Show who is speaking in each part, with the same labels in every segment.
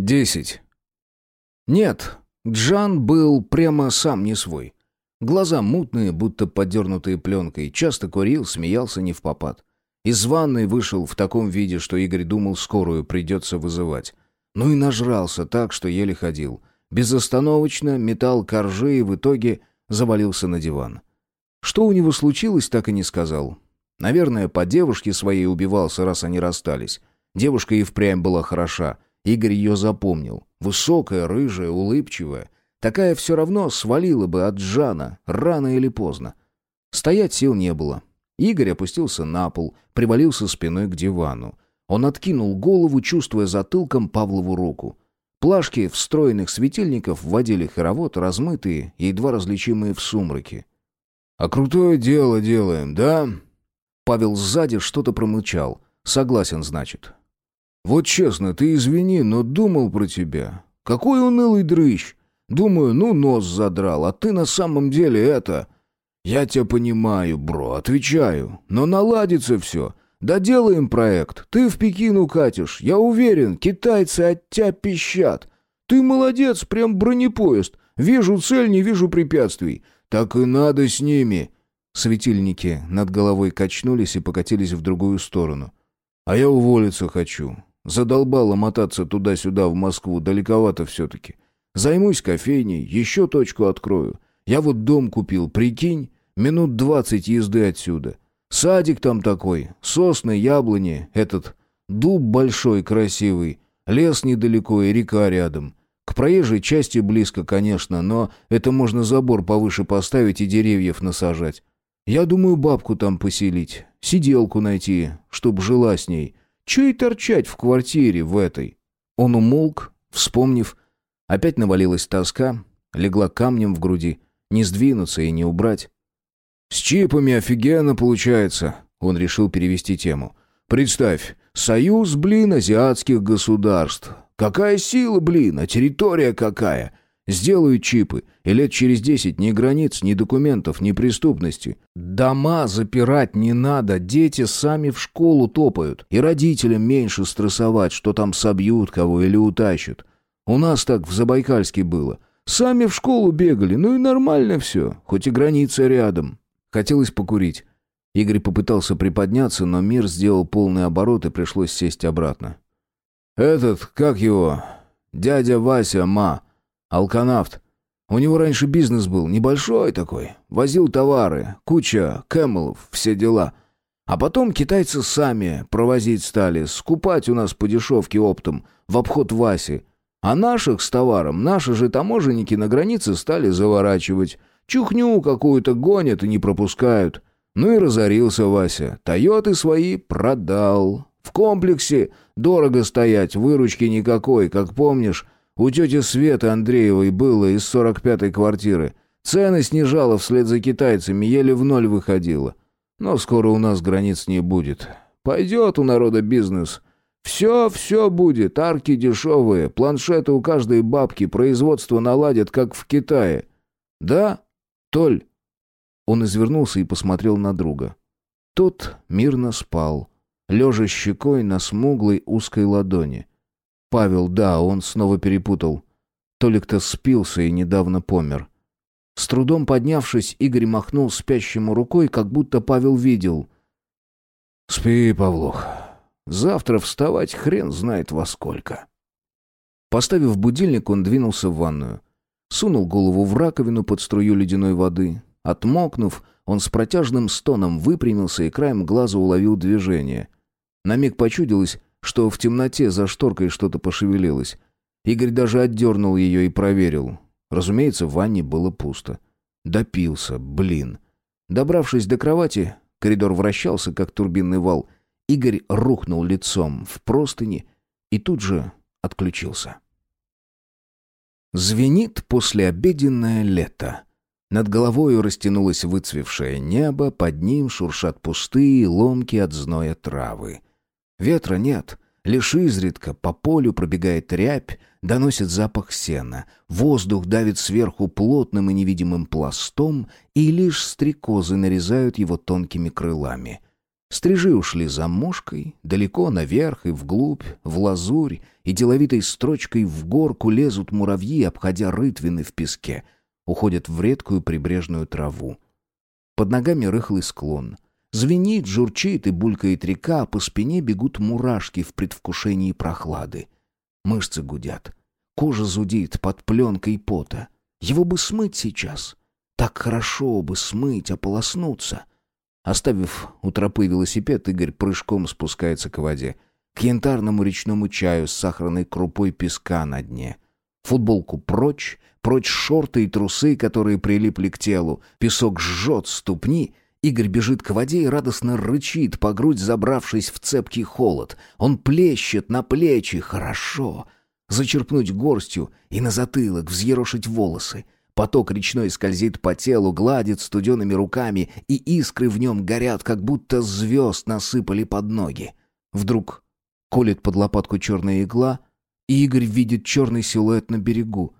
Speaker 1: Десять. Нет, Джан был прямо сам не свой. Глаза мутные, будто подернутые пленкой, часто курил, смеялся не в попад. Из ванной вышел в таком виде, что Игорь думал, скорую придется вызывать. Ну и нажрался так, что еле ходил. Безостановочно метал коржи и в итоге завалился на диван. Что у него случилось, так и не сказал. Наверное, по девушке своей убивался, раз они расстались. Девушка и впрямь была хороша. Игорь ее запомнил. Высокая, рыжая, улыбчивая. Такая все равно свалила бы от Жана, рано или поздно. Стоять сил не было. Игорь опустился на пол, привалился спиной к дивану. Он откинул голову, чувствуя затылком Павлову руку. Плашки встроенных светильников вводили хоровод, размытые едва различимые в сумраке. «А крутое дело делаем, да?» Павел сзади что-то промычал. «Согласен, значит». «Вот честно, ты извини, но думал про тебя. Какой унылый дрыщ. Думаю, ну нос задрал, а ты на самом деле это...» «Я тебя понимаю, бро, отвечаю. Но наладится все. Доделаем проект. Ты в Пекин укатишь. Я уверен, китайцы от тебя пищат. Ты молодец, прям бронепоезд. Вижу цель, не вижу препятствий. Так и надо с ними». Светильники над головой качнулись и покатились в другую сторону. «А я уволиться хочу. Задолбало мотаться туда-сюда в Москву, далековато все-таки. Займусь кофейней, еще точку открою. Я вот дом купил, прикинь, минут двадцать езды отсюда. Садик там такой, сосны, яблони, этот дуб большой, красивый, лес недалеко и река рядом. К проезжей части близко, конечно, но это можно забор повыше поставить и деревьев насажать. Я думаю бабку там поселить, сиделку найти, чтоб жила с ней. Че и торчать в квартире в этой?» Он умолк, вспомнив. Опять навалилась тоска, легла камнем в груди. Не сдвинуться и не убрать. «С чипами офигенно получается», — он решил перевести тему. «Представь, союз, блин, азиатских государств. Какая сила, блин, а территория какая? Сделают чипы, и лет через десять ни границ, ни документов, ни преступности. Дома запирать не надо, дети сами в школу топают. И родителям меньше стрессовать, что там собьют кого или утащат. У нас так в Забайкальске было. Сами в школу бегали, ну и нормально все, хоть и граница рядом. Хотелось покурить. Игорь попытался приподняться, но мир сделал полный оборот и пришлось сесть обратно. «Этот, как его? Дядя Вася, ма, алканавт. У него раньше бизнес был, небольшой такой. Возил товары, куча кэмелов, все дела. А потом китайцы сами провозить стали, скупать у нас по дешевке оптом, в обход Васи. А наших с товаром наши же таможенники на границе стали заворачивать. Чухню какую-то гонят и не пропускают. Ну и разорился Вася. Тойоты свои продал. В комплексе дорого стоять, выручки никакой, как помнишь, у тети Светы Андреевой было из 45-й квартиры. Цены снижала вслед за китайцами, еле в ноль выходила. Но скоро у нас границ не будет. Пойдет у народа бизнес. Все, все будет. Арки дешевые, планшеты у каждой бабки, производство наладят, как в Китае. Да, Толь?» Он извернулся и посмотрел на друга. Тот мирно спал, лежа щекой на смуглой узкой ладони. Павел, да, он снова перепутал. Толик-то спился и недавно помер. С трудом поднявшись, Игорь махнул спящему рукой, как будто Павел видел. «Спи, Павлух. Завтра вставать хрен знает во сколько». Поставив будильник, он двинулся в ванную. Сунул голову в раковину под струю ледяной воды. Отмокнув, он с протяжным стоном выпрямился и краем глаза уловил движение. На миг почудилось, что в темноте за шторкой что-то пошевелилось. Игорь даже отдернул ее и проверил. Разумеется, в ванне было пусто. Допился, блин. Добравшись до кровати, коридор вращался, как турбинный вал. Игорь рухнул лицом в простыни и тут же отключился. Звенит послеобеденное лето. Над головою растянулось выцвевшее небо, под ним шуршат пустые, ломки от зноя травы. Ветра нет, лишь изредка по полю пробегает рябь, доносит запах сена. Воздух давит сверху плотным и невидимым пластом, и лишь стрекозы нарезают его тонкими крылами. Стрижи ушли за мушкой, далеко наверх и вглубь, в лазурь, и деловитой строчкой в горку лезут муравьи, обходя рытвины в песке, уходят в редкую прибрежную траву. Под ногами рыхлый склон. Звенит, журчит и булькает река, а по спине бегут мурашки в предвкушении прохлады. Мышцы гудят. Кожа зудит под пленкой пота. Его бы смыть сейчас. Так хорошо бы смыть, ополоснуться. Оставив у тропы велосипед, Игорь прыжком спускается к воде. К янтарному речному чаю с сахарной крупой песка на дне. Футболку прочь, прочь шорты и трусы, которые прилипли к телу. Песок жжет ступни. Игорь бежит к воде и радостно рычит, по грудь забравшись в цепкий холод. Он плещет на плечи. Хорошо. Зачерпнуть горстью и на затылок взъерошить волосы. Поток речной скользит по телу, гладит студеными руками, и искры в нем горят, как будто звезд насыпали под ноги. Вдруг колет под лопатку черная игла, и Игорь видит черный силуэт на берегу.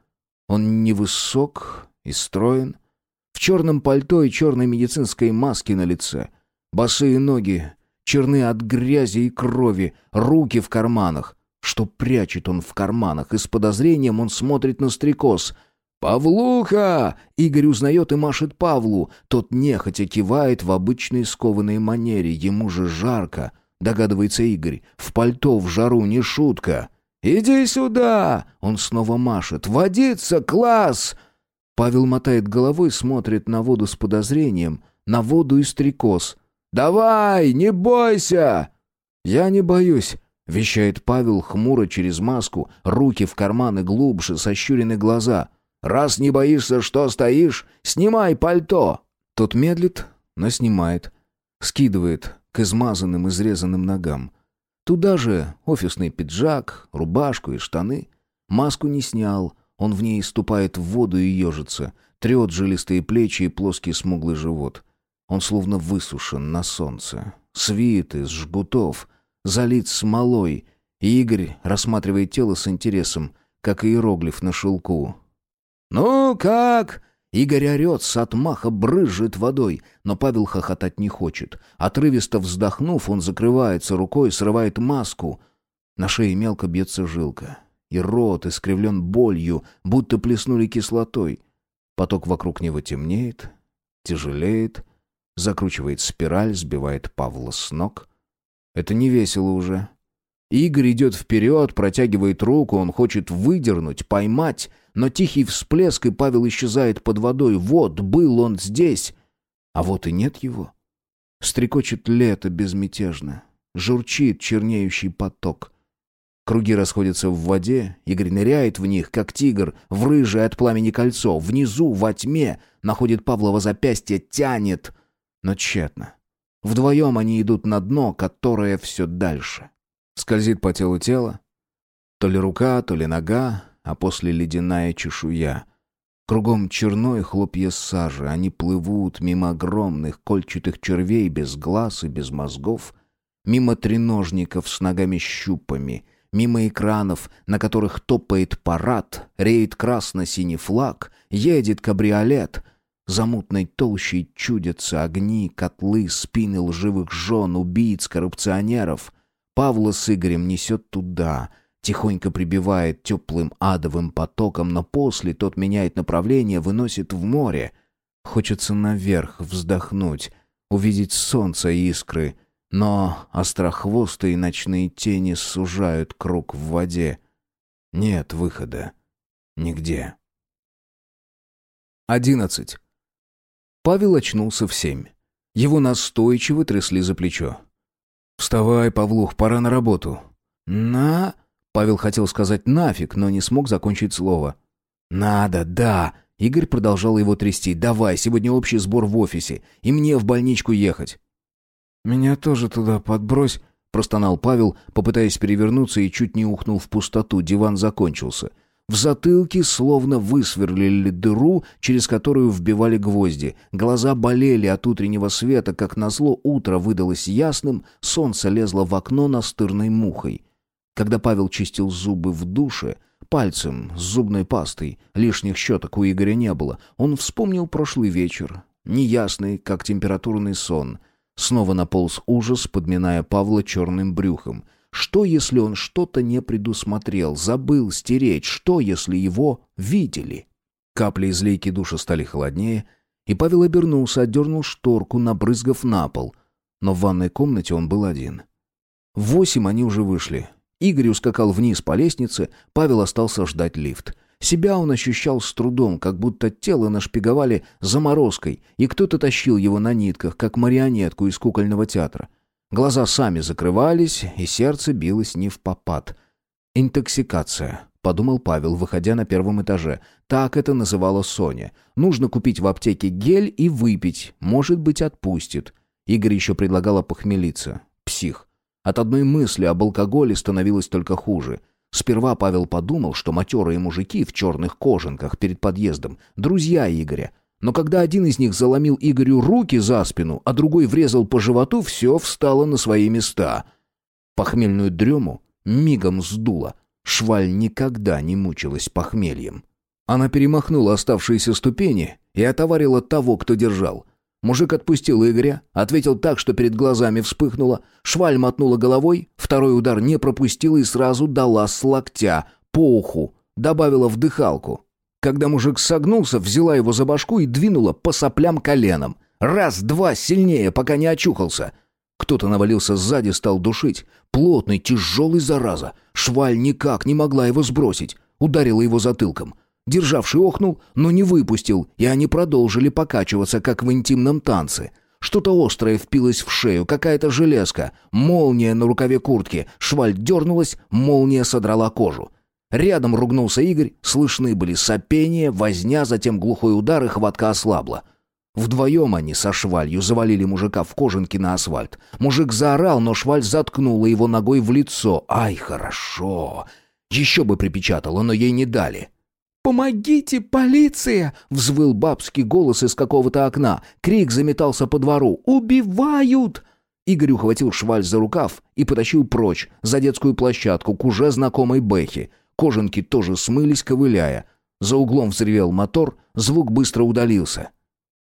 Speaker 1: Он невысок и строен, в черном пальто и черной медицинской маске на лице. Босые ноги, черны от грязи и крови, руки в карманах. Что прячет он в карманах, и с подозрением он смотрит на стрекоз — «Павлуха!» Игорь узнает и машет Павлу. Тот нехотя кивает в обычной скованной манере. Ему же жарко, догадывается Игорь. В пальто в жару не шутка. «Иди сюда!» Он снова машет. «Водиться! Класс!» Павел мотает головой, смотрит на воду с подозрением. На воду и стрекоз. «Давай, не бойся!» «Я не боюсь», — вещает Павел хмуро через маску, руки в карманы глубже, сощурены глаза. Раз не боишься, что стоишь, снимай пальто!» Тот медлит, но снимает. Скидывает к измазанным, изрезанным ногам. Туда же офисный пиджак, рубашку и штаны. Маску не снял, он в ней ступает в воду и ежится, трет жилистые плечи и плоский смуглый живот. Он словно высушен на солнце. Свит из жгутов, залит смолой, Игорь рассматривает тело с интересом, как иероглиф на шелку. «Ну как?» Игорь орет, с отмаха брызжет водой, но Павел хохотать не хочет. Отрывисто вздохнув, он закрывается рукой, срывает маску. На шее мелко бьется жилка. И рот искривлен болью, будто плеснули кислотой. Поток вокруг него темнеет, тяжелеет, закручивает спираль, сбивает Павла с ног. Это не весело уже. Игорь идет вперед, протягивает руку, он хочет выдернуть, поймать, но тихий всплеск, и Павел исчезает под водой. Вот, был он здесь. А вот и нет его. Стрекочет лето безмятежно. Журчит чернеющий поток. Круги расходятся в воде, Игорь ныряет в них, как тигр, в рыжее от пламени кольцо. Внизу, во тьме, находит Павлова запястье, тянет, но тщетно. Вдвоем они идут на дно, которое все дальше. Скользит по телу тело. То ли рука, то ли нога, а после ледяная чешуя. Кругом черной хлопья сажи, они плывут мимо огромных кольчатых червей без глаз и без мозгов, мимо треножников с ногами-щупами, мимо экранов, на которых топает парад, реет красно-синий флаг, едет кабриолет. За мутной толщей чудятся огни, котлы, спины лживых жен, убийц, коррупционеров. Павла с Игорем несет туда, тихонько прибивает теплым адовым потоком, но после тот меняет направление, выносит в море. Хочется наверх вздохнуть, увидеть солнце и искры, но острохвостые ночные тени сужают круг в воде. Нет выхода. Нигде. Одиннадцать. Павел очнулся в семь. Его настойчиво трясли за плечо. «Вставай, Павлух, пора на работу». «На...» Павел хотел сказать «нафиг», но не смог закончить слово. «Надо, да!» Игорь продолжал его трясти. «Давай, сегодня общий сбор в офисе, и мне в больничку ехать». «Меня тоже туда подбрось», — простонал Павел, попытаясь перевернуться и чуть не ухнул в пустоту. Диван закончился. В затылке словно высверлили дыру, через которую вбивали гвозди. Глаза болели от утреннего света, как назло утро выдалось ясным, солнце лезло в окно настырной мухой. Когда Павел чистил зубы в душе, пальцем с зубной пастой, лишних щеток у Игоря не было, он вспомнил прошлый вечер, неясный, как температурный сон, Снова наполз ужас, подминая Павла черным брюхом. Что, если он что-то не предусмотрел, забыл стереть? Что, если его видели? Капли из лейки душа стали холоднее, и Павел обернулся, отдернул шторку, набрызгав на пол. Но в ванной комнате он был один. В восемь они уже вышли. Игорь ускакал вниз по лестнице, Павел остался ждать лифт. Себя он ощущал с трудом, как будто тело нашпиговали заморозкой, и кто-то тащил его на нитках, как марионетку из кукольного театра. Глаза сами закрывались, и сердце билось не в попад. «Интоксикация», — подумал Павел, выходя на первом этаже. Так это называла Соня. «Нужно купить в аптеке гель и выпить. Может быть, отпустит». Игорь еще предлагал похмелиться. Псих. От одной мысли об алкоголе становилось только хуже. Сперва Павел подумал, что матерые мужики в черных кожанках перед подъездом — друзья Игоря. Но когда один из них заломил Игорю руки за спину, а другой врезал по животу, все встало на свои места. Похмельную дрему мигом сдуло. Шваль никогда не мучилась похмельем. Она перемахнула оставшиеся ступени и отоварила того, кто держал. Мужик отпустил Игоря, ответил так, что перед глазами вспыхнуло. Шваль мотнула головой, второй удар не пропустила и сразу дала с локтя, по уху, добавила в дыхалку. Когда мужик согнулся, взяла его за башку и двинула по соплям коленом. Раз-два сильнее, пока не очухался. Кто-то навалился сзади, стал душить. Плотный, тяжелый зараза. Шваль никак не могла его сбросить. Ударила его затылком. Державший охнул, но не выпустил, и они продолжили покачиваться, как в интимном танце. Что-то острое впилось в шею, какая-то железка. Молния на рукаве куртки. Шваль дернулась, молния содрала кожу. Рядом ругнулся Игорь, слышны были сопения, возня, затем глухой удар и хватка ослабла. Вдвоем они со швалью завалили мужика в кожанке на асфальт. Мужик заорал, но шваль заткнула его ногой в лицо. «Ай, хорошо!» Еще бы припечатала, но ей не дали.
Speaker 2: «Помогите, полиция!»
Speaker 1: — взвыл бабский голос из какого-то окна. Крик заметался по двору. «Убивают!» Игорь ухватил шваль за рукав и потащил прочь, за детскую площадку, к уже знакомой Бэхе. Кожанки тоже смылись, ковыляя. За углом взревел мотор, звук быстро удалился.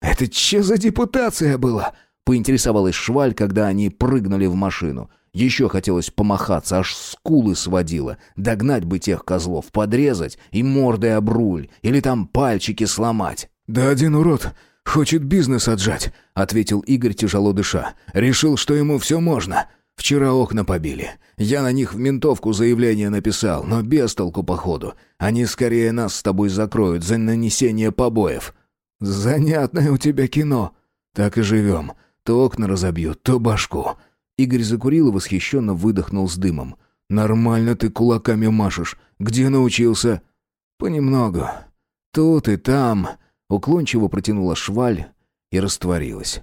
Speaker 2: «Это че за депутация была?» — поинтересовалась Шваль, когда они прыгнули в машину.
Speaker 1: Еще хотелось помахаться, аж скулы сводило. Догнать бы тех козлов, подрезать и мордой об руль, или там пальчики сломать.
Speaker 2: «Да один урод хочет бизнес отжать», — ответил Игорь, тяжело дыша. «Решил, что ему все можно. Вчера окна побили. Я на них в ментовку заявление написал, но без толку походу. Они скорее нас с тобой закроют за нанесение побоев». «Занятное у тебя кино. Так и живем. То окна разобьют, то башку».
Speaker 1: Игорь закурил и восхищенно выдохнул с дымом.
Speaker 2: «Нормально ты кулаками машешь. Где научился?»
Speaker 1: «Понемногу. Тут и там». Уклончиво протянула шваль и растворилась.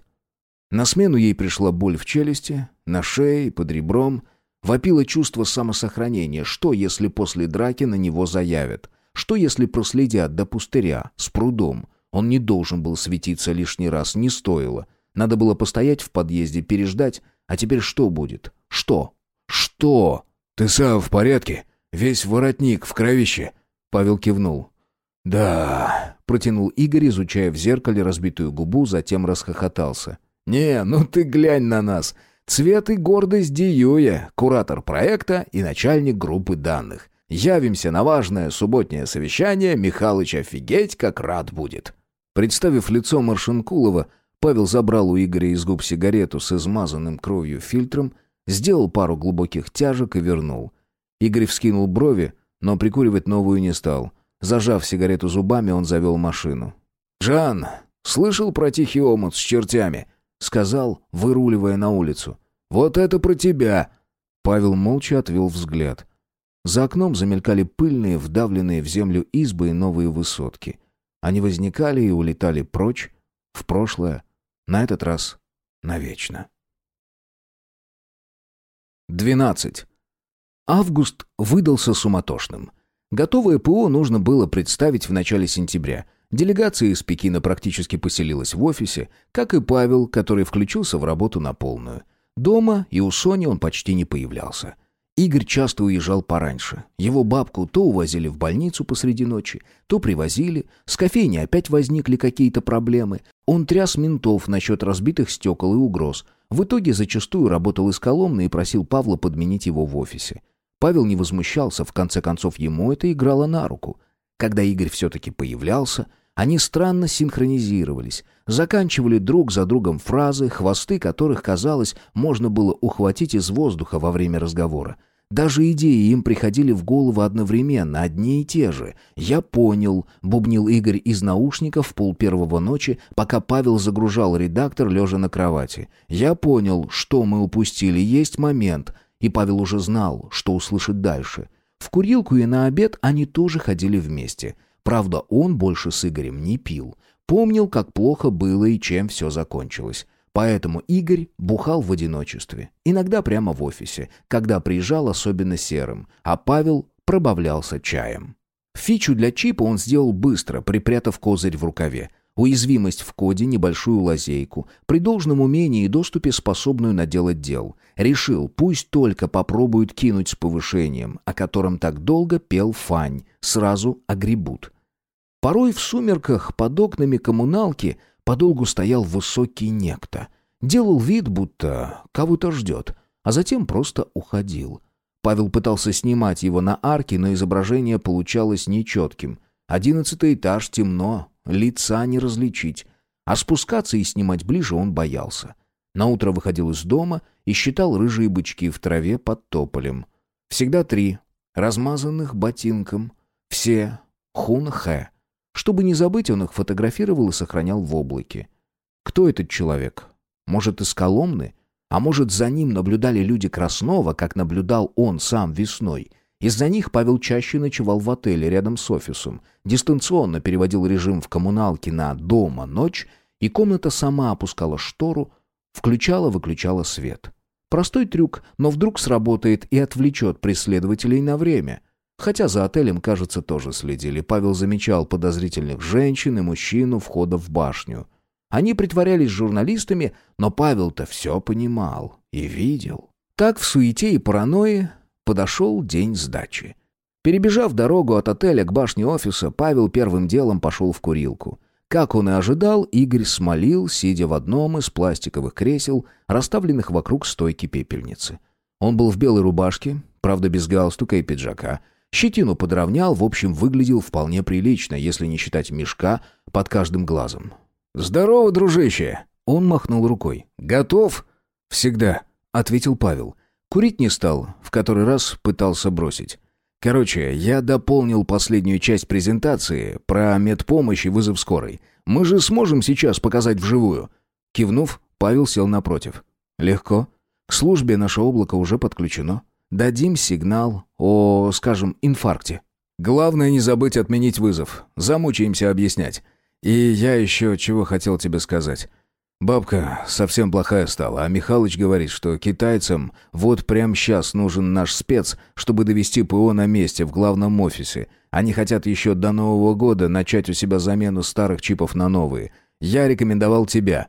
Speaker 1: На смену ей пришла боль в челюсти, на шее, под ребром. Вопило чувство самосохранения. Что, если после драки на него заявят? Что, если проследят до пустыря, с прудом? Он не должен был светиться лишний раз, не стоило. Надо было постоять в подъезде, переждать, а теперь что будет? Что? Что?
Speaker 2: Ты сам в порядке? Весь воротник в кровище. Павел кивнул.
Speaker 1: Да, протянул Игорь, изучая в зеркале разбитую губу, затем расхохотался.
Speaker 2: Не, ну ты глянь на нас. Цвет и гордость Диюя, куратор проекта и начальник группы данных. Явимся на важное субботнее совещание, Михалыч офигеть как рад будет.
Speaker 1: Представив лицо Маршинкулова, Павел забрал у Игоря из губ сигарету с измазанным кровью фильтром, сделал пару глубоких тяжек и вернул. Игорь вскинул брови, но прикуривать новую не стал. Зажав сигарету зубами, он завел машину.
Speaker 2: «Жан, слышал про тихий омут с чертями?» — сказал, выруливая на улицу. «Вот это про тебя!»
Speaker 1: Павел молча отвел взгляд. За окном замелькали пыльные, вдавленные в землю избы и новые высотки. Они возникали и улетали прочь, в прошлое, на этот раз навечно. 12. Август выдался суматошным. Готовое ПО нужно было представить в начале сентября. Делегация из Пекина практически поселилась в офисе, как и Павел, который включился в работу на полную. Дома и у Сони он почти не появлялся. Игорь часто уезжал пораньше. Его бабку то увозили в больницу посреди ночи, то привозили. С кофейни опять возникли какие-то проблемы. Он тряс ментов насчет разбитых стекол и угроз. В итоге зачастую работал из Коломны и просил Павла подменить его в офисе. Павел не возмущался, в конце концов ему это играло на руку. Когда Игорь все-таки появлялся, они странно синхронизировались, заканчивали друг за другом фразы, хвосты которых, казалось, можно было ухватить из воздуха во время разговора. Даже идеи им приходили в голову одновременно, одни и те же. «Я понял», — бубнил Игорь из наушников в пол ночи, пока Павел загружал редактор, лежа на кровати. «Я понял, что мы упустили, есть момент». И Павел уже знал, что услышит дальше. В курилку и на обед они тоже ходили вместе. Правда, он больше с Игорем не пил. Помнил, как плохо было и чем все закончилось. Поэтому Игорь бухал в одиночестве, иногда прямо в офисе, когда приезжал особенно серым, а Павел пробавлялся чаем. Фичу для чипа он сделал быстро, припрятав козырь в рукаве. Уязвимость в коде, небольшую лазейку, при должном умении и доступе способную наделать дел. Решил, пусть только попробуют кинуть с повышением, о котором так долго пел Фань, сразу огребут. Порой в сумерках под окнами коммуналки подолгу стоял высокий некто. Делал вид, будто кого-то ждет, а затем просто уходил. Павел пытался снимать его на арке, но изображение получалось нечетким. Одиннадцатый этаж темно, лица не различить. А спускаться и снимать ближе он боялся. Наутро выходил из дома и считал рыжие бычки в траве под тополем. Всегда три, размазанных ботинком. Все хун-хэ. Чтобы не забыть, он их фотографировал и сохранял в облаке. Кто этот человек? Может, из Коломны? А может, за ним наблюдали люди Краснова, как наблюдал он сам весной? Из-за них Павел чаще ночевал в отеле рядом с офисом, дистанционно переводил режим в коммуналке на «дома» ночь, и комната сама опускала штору, включала-выключала свет. Простой трюк, но вдруг сработает и отвлечет преследователей на время — Хотя за отелем, кажется, тоже следили. Павел замечал подозрительных женщин и мужчин у входа в башню. Они притворялись журналистами, но Павел-то все понимал и видел. Так в суете и паранойи подошел день сдачи. Перебежав дорогу от отеля к башне офиса, Павел первым делом пошел в курилку. Как он и ожидал, Игорь смолил, сидя в одном из пластиковых кресел, расставленных вокруг стойки пепельницы. Он был в белой рубашке, правда без галстука и пиджака, Щетину подровнял, в общем, выглядел вполне прилично, если не считать мешка под каждым глазом. «Здорово, дружище!» Он махнул рукой. «Готов?» «Всегда», — ответил Павел. Курить не стал, в который раз пытался бросить. Короче, я дополнил последнюю часть презентации про медпомощь и вызов скорой. Мы же сможем сейчас показать вживую. Кивнув, Павел сел напротив. Легко. К службе наше облако уже подключено. Дадим сигнал о, скажем, инфаркте. Главное не забыть отменить вызов. Замучаемся объяснять. И я еще чего хотел тебе сказать. Бабка совсем плохая стала, а Михалыч говорит, что китайцам вот прямо сейчас нужен наш спец, чтобы довести ПО на месте в главном офисе. Они хотят еще до Нового года начать у себя замену старых чипов на новые. Я рекомендовал тебя».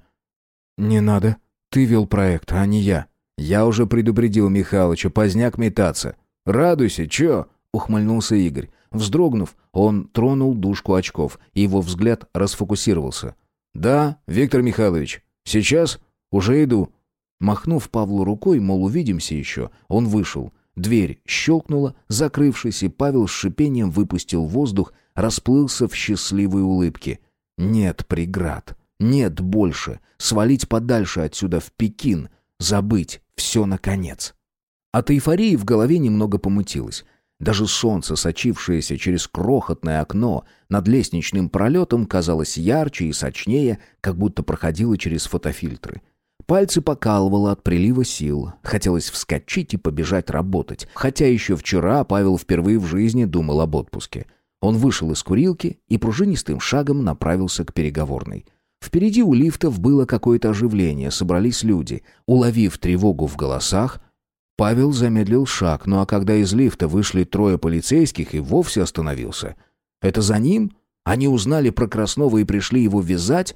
Speaker 1: «Не надо. Ты вел проект, а не я», «Я уже предупредил Михалыча, поздняк метаться». «Радуйся, чё?» — ухмыльнулся Игорь. Вздрогнув, он тронул дужку очков, и его взгляд расфокусировался. «Да, Виктор Михайлович, сейчас уже иду». Махнув Павлу рукой, мол, увидимся еще, он вышел. Дверь щелкнула, закрывшись, и Павел с шипением выпустил воздух, расплылся в счастливой улыбке. «Нет преград. Нет больше. Свалить подальше отсюда в Пекин. Забыть все наконец. От эйфории в голове немного помутилось. Даже солнце, сочившееся через крохотное окно над лестничным пролетом, казалось ярче и сочнее, как будто проходило через фотофильтры. Пальцы покалывало от прилива сил. Хотелось вскочить и побежать работать. Хотя еще вчера Павел впервые в жизни думал об отпуске. Он вышел из курилки и пружинистым шагом направился к переговорной. Впереди у лифтов было какое-то оживление, собрались люди. Уловив тревогу в голосах, Павел замедлил шаг, ну а когда из лифта вышли трое полицейских и вовсе остановился. Это за ним? Они узнали про Краснова и пришли его вязать?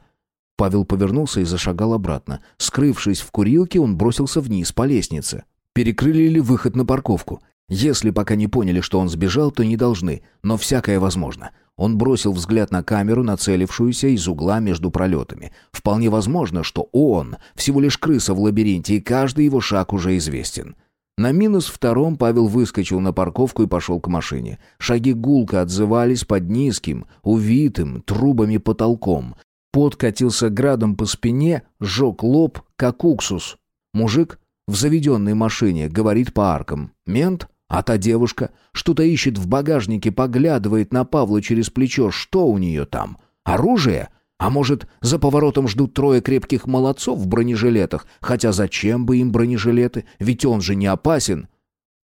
Speaker 1: Павел повернулся и зашагал обратно. Скрывшись в курилке, он бросился вниз по лестнице. Перекрыли ли выход на парковку? Если пока не поняли, что он сбежал, то не должны, но всякое возможно. Он бросил взгляд на камеру, нацелившуюся из угла между пролетами. Вполне возможно, что он всего лишь крыса в лабиринте, и каждый его шаг уже известен. На минус втором Павел выскочил на парковку и пошел к машине. Шаги гулко отзывались под низким, увитым трубами потолком. Пот катился градом по спине, сжег лоб, как уксус. Мужик в заведенной машине говорит по аркам. Мент? А та девушка что-то ищет в багажнике, поглядывает на Павла через плечо. Что у нее там? Оружие? А может, за поворотом ждут трое крепких молодцов в бронежилетах? Хотя зачем бы им бронежилеты? Ведь он же не опасен.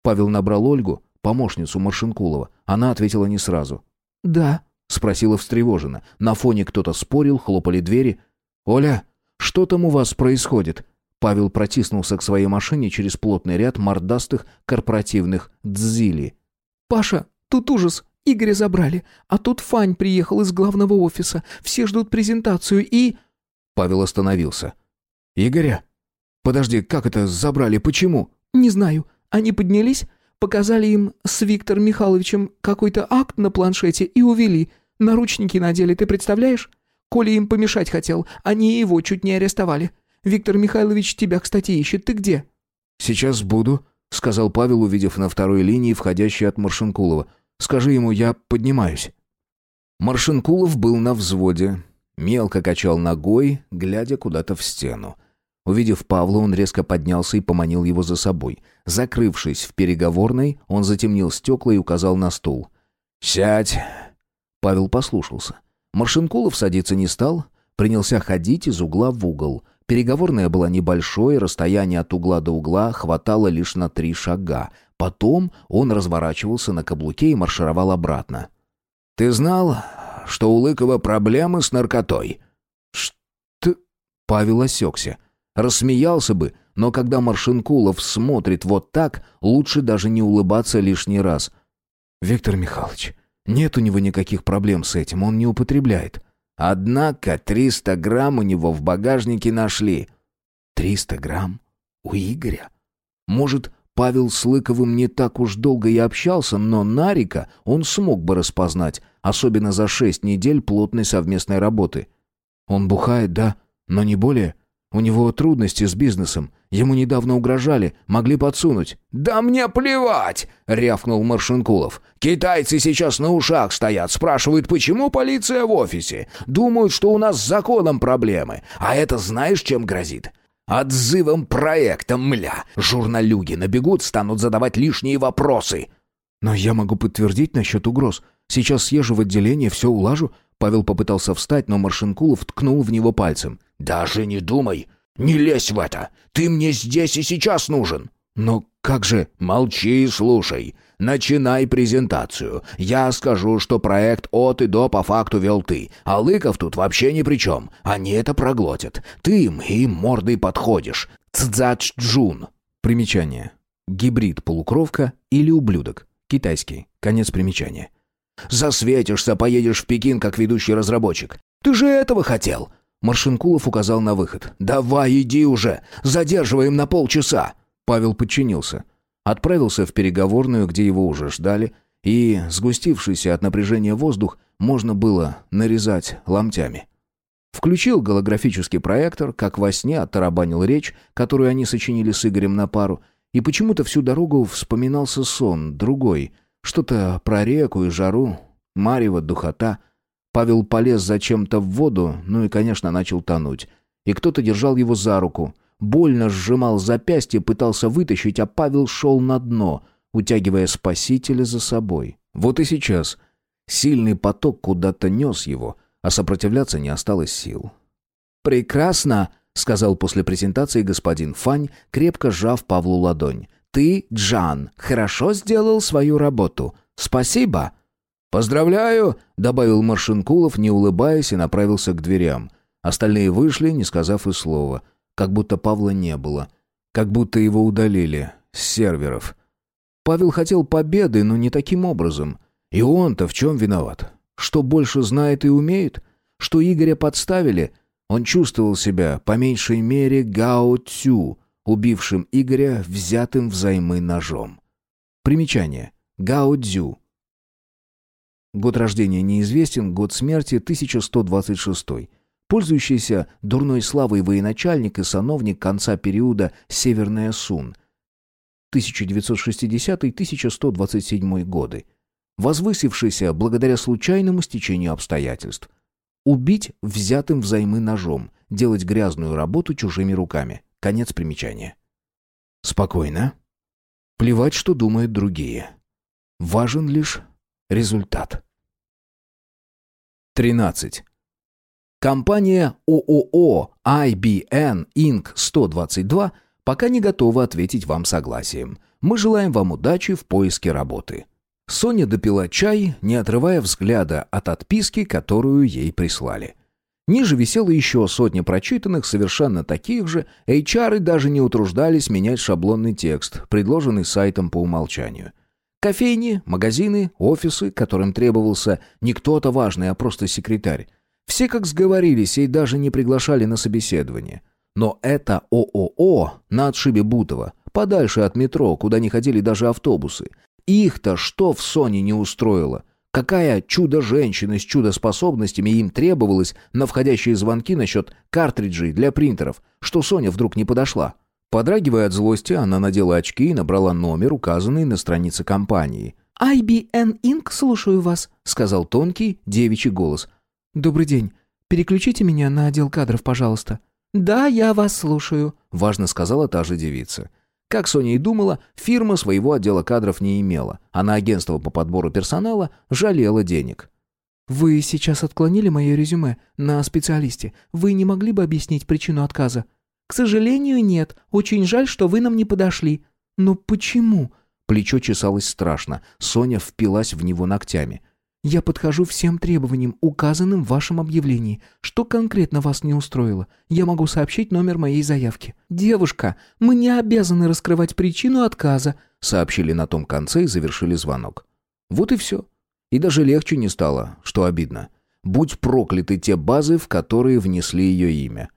Speaker 1: Павел набрал Ольгу, помощницу Маршинкулова. Она ответила не сразу.
Speaker 3: «Да», —
Speaker 1: спросила встревоженно. На фоне кто-то спорил, хлопали двери. «Оля, что там у вас происходит?» Павел протиснулся к своей машине через плотный ряд мордастых корпоративных дзили.
Speaker 3: «Паша, тут ужас. Игоря забрали. А тут Фань приехал из главного офиса. Все ждут презентацию и...»
Speaker 1: Павел остановился. «Игоря? Подожди, как это забрали? Почему?»
Speaker 3: «Не знаю. Они поднялись, показали им с Виктором Михайловичем какой-то акт на планшете и увели. Наручники надели, ты представляешь? Коля им помешать хотел. Они его чуть не арестовали. Виктор Михайлович тебя, кстати, ищет. Ты где?»
Speaker 1: «Сейчас буду», — сказал Павел, увидев на второй линии входящий от Маршинкулова. «Скажи ему, я поднимаюсь». Маршинкулов был на взводе, мелко качал ногой, глядя куда-то в стену. Увидев Павла, он резко поднялся и поманил его за собой. Закрывшись в переговорной, он затемнил стекла и указал на стул. «Сядь!» Павел послушался. Маршинкулов садиться не стал, принялся ходить из угла в угол. Переговорная была небольшой, расстояние от угла до угла хватало лишь на три шага. Потом он разворачивался на каблуке и маршировал обратно. «Ты знал, что у Лыкова проблемы с наркотой?» «Что?» Павел осекся. Рассмеялся бы, но когда Маршинкулов смотрит вот так, лучше даже не улыбаться лишний раз. «Виктор Михайлович, нет у него никаких проблем с этим, он не употребляет». Однако 300 грамм у него в багажнике нашли. 300 грамм? У Игоря? Может, Павел с Лыковым не так уж долго и общался, но Нарика он смог бы распознать, особенно за шесть недель плотной совместной работы. Он бухает, да, но не более. У него трудности с бизнесом. Ему недавно угрожали, могли подсунуть. «Да мне плевать!» — рявкнул Маршинкулов. «Китайцы сейчас на ушах стоят, спрашивают, почему полиция в офисе. Думают, что у нас с законом проблемы. А это знаешь, чем грозит? Отзывом проекта, мля. Журналюги набегут, станут задавать лишние вопросы». «Но я могу подтвердить насчет угроз. Сейчас съезжу в отделение, все улажу». Павел попытался встать, но Маршинкулов ткнул в него пальцем. «Даже не думай! Не лезь в это! Ты мне здесь и сейчас нужен!» «Но как же...» «Молчи и слушай. Начинай презентацию. Я скажу, что проект от и до по факту вел ты, а Лыков тут вообще ни при чем. Они это проглотят. Ты им и мордой подходишь. Цзач-джун». Примечание. Гибрид полукровка или ублюдок. Китайский. Конец примечания. «Засветишься, поедешь в Пекин как ведущий разработчик. Ты же этого хотел!» Маршинкулов указал на выход. «Давай, иди уже! Задерживаем на полчаса!» Павел подчинился. Отправился в переговорную, где его уже ждали, и, сгустившийся от напряжения воздух, можно было нарезать ломтями. Включил голографический проектор, как во сне оттарабанил речь, которую они сочинили с Игорем на пару, и почему-то всю дорогу вспоминался сон, другой, что-то про реку и жару, марево, духота — Павел полез зачем-то в воду, ну и, конечно, начал тонуть. И кто-то держал его за руку. Больно сжимал запястье, пытался вытащить, а Павел шел на дно, утягивая спасителя за собой. Вот и сейчас. Сильный поток куда-то нес его, а сопротивляться не осталось сил. «Прекрасно!» — сказал после презентации господин Фань, крепко сжав Павлу ладонь. «Ты, Джан, хорошо сделал свою работу. Спасибо!» «Поздравляю!» — добавил Маршинкулов, не улыбаясь, и направился к дверям. Остальные вышли, не сказав и слова. Как будто Павла не было. Как будто его удалили. С серверов. Павел хотел победы, но не таким образом. И он-то в чем виноват? Что больше знает и умеет? Что Игоря подставили? Он чувствовал себя, по меньшей мере, Гао Цю, убившим Игоря, взятым взаймы ножом. Примечание. Гао Цзю. Год рождения неизвестен, год смерти 1126. Пользующийся дурной славой военачальник и сановник конца периода Северная Сун 1960-1127 годы. Возвысившийся благодаря случайному стечению обстоятельств. Убить взятым взаймы ножом, делать грязную работу чужими руками. Конец примечания. Спокойно. Плевать, что думают другие. Важен лишь результат. 13. Компания ООО IBN Inc. 122 пока не готова ответить вам согласием. Мы желаем вам удачи в поиске работы. Соня допила чай, не отрывая взгляда от отписки, которую ей прислали. Ниже висела еще сотня прочитанных, совершенно таких же, HR даже не утруждались менять шаблонный текст, предложенный сайтом по умолчанию. Кофейни, магазины, офисы, которым требовался не кто-то важный, а просто секретарь. Все как сговорились и даже не приглашали на собеседование. Но это ООО на отшибе Бутова, подальше от метро, куда не ходили даже автобусы. Их-то что в Соне не устроило? Какая чудо-женщина с чудо-способностями им требовалось на входящие звонки насчет картриджей для принтеров, что Соня вдруг не подошла? Подрагивая от злости, она надела очки и набрала номер, указанный на странице компании.
Speaker 3: «IBN Inc. слушаю вас», — сказал тонкий девичий голос. «Добрый день. Переключите меня на отдел кадров, пожалуйста». «Да, я вас слушаю», —
Speaker 1: важно сказала та же девица. Как Соня и думала, фирма своего отдела кадров не имела, а на агентство по подбору персонала жалела денег.
Speaker 3: «Вы сейчас отклонили мое резюме на специалисте. Вы не могли бы объяснить причину отказа?» «К сожалению, нет. Очень жаль, что вы нам не подошли». «Но почему?»
Speaker 1: Плечо чесалось страшно. Соня впилась в него ногтями.
Speaker 3: Я подхожу всем требованиям, указанным в вашем объявлении. Что конкретно вас не устроило? Я могу сообщить номер моей заявки. Девушка, мы не обязаны раскрывать причину отказа,
Speaker 1: сообщили на том конце и завершили звонок. Вот и все. И даже легче не стало, что обидно. Будь прокляты те базы, в которые внесли ее имя.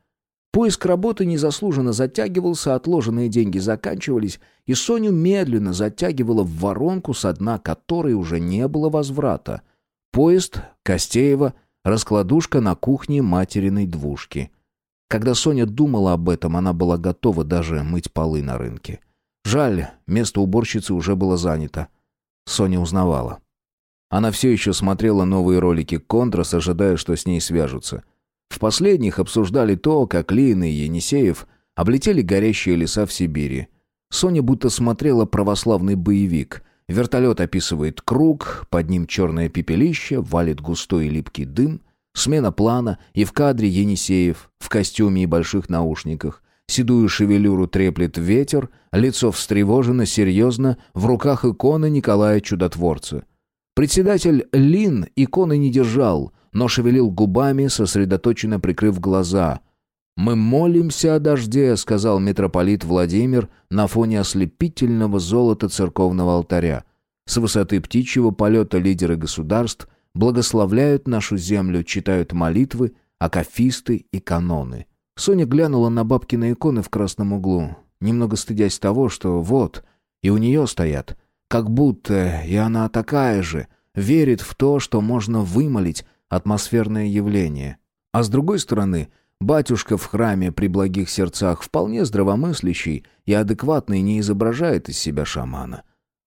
Speaker 1: Поиск работы незаслуженно затягивался, отложенные деньги заканчивались, и Соню медленно затягивало в воронку, со дна которой уже не было возврата — Поезд, Костеева, раскладушка на кухне материной двушки. Когда Соня думала об этом, она была готова даже мыть полы на рынке. Жаль, место уборщицы уже было занято. Соня узнавала. Она все еще смотрела новые ролики «Контрас», ожидая, что с ней свяжутся. В последних обсуждали то, как Лин и Енисеев облетели горящие леса в Сибири. Соня будто смотрела православный боевик — Вертолет описывает круг, под ним черное пепелище, валит густой и липкий дым. Смена плана, и в кадре Енисеев, в костюме и больших наушниках. Седую шевелюру треплет ветер, лицо встревожено, серьезно, в руках икона Николая Чудотворца. Председатель Лин иконы не держал, но шевелил губами, сосредоточенно прикрыв глаза. «Мы молимся о дожде», — сказал митрополит Владимир на фоне ослепительного золота церковного алтаря. С высоты птичьего полета лидеры государств благословляют нашу землю, читают молитвы, акафисты и каноны. Соня глянула на бабкины иконы в красном углу, немного стыдясь того, что вот, и у нее стоят, как будто и она такая же, верит в то, что можно вымолить атмосферное явление. А с другой стороны — Батюшка в храме при благих сердцах вполне здравомыслящий и адекватный не изображает из себя шамана.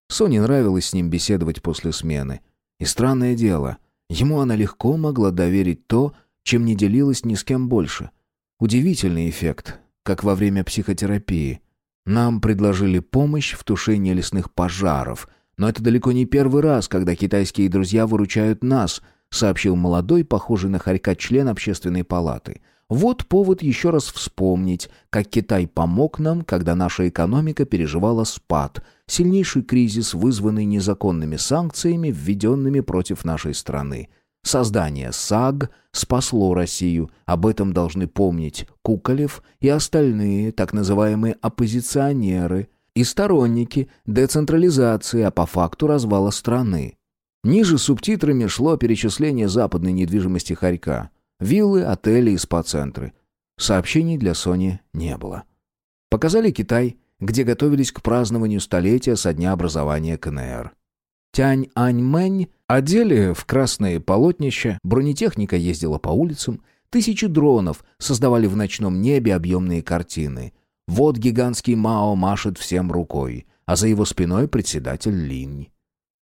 Speaker 1: Соне нравилось с ним беседовать после смены. И странное дело, ему она легко могла доверить то, чем не делилась ни с кем больше. Удивительный эффект, как во время психотерапии. Нам предложили помощь в тушении лесных пожаров, но это далеко не первый раз, когда китайские друзья выручают нас, сообщил молодой, похожий на хорька член общественной палаты – вот повод еще раз вспомнить, как Китай помог нам, когда наша экономика переживала спад, сильнейший кризис, вызванный незаконными санкциями, введенными против нашей страны. Создание САГ спасло Россию, об этом должны помнить Куколев и остальные так называемые оппозиционеры и сторонники децентрализации, а по факту развала страны. Ниже субтитрами шло перечисление западной недвижимости Харька. Виллы, отели и спа-центры. Сообщений для Сони не было. Показали Китай, где готовились к празднованию столетия со дня образования КНР. Тянь-Ань-Мэнь одели в красные полотнища, бронетехника ездила по улицам, тысячи дронов создавали в ночном небе объемные картины. Вот гигантский Мао машет всем рукой, а за его спиной председатель Линь.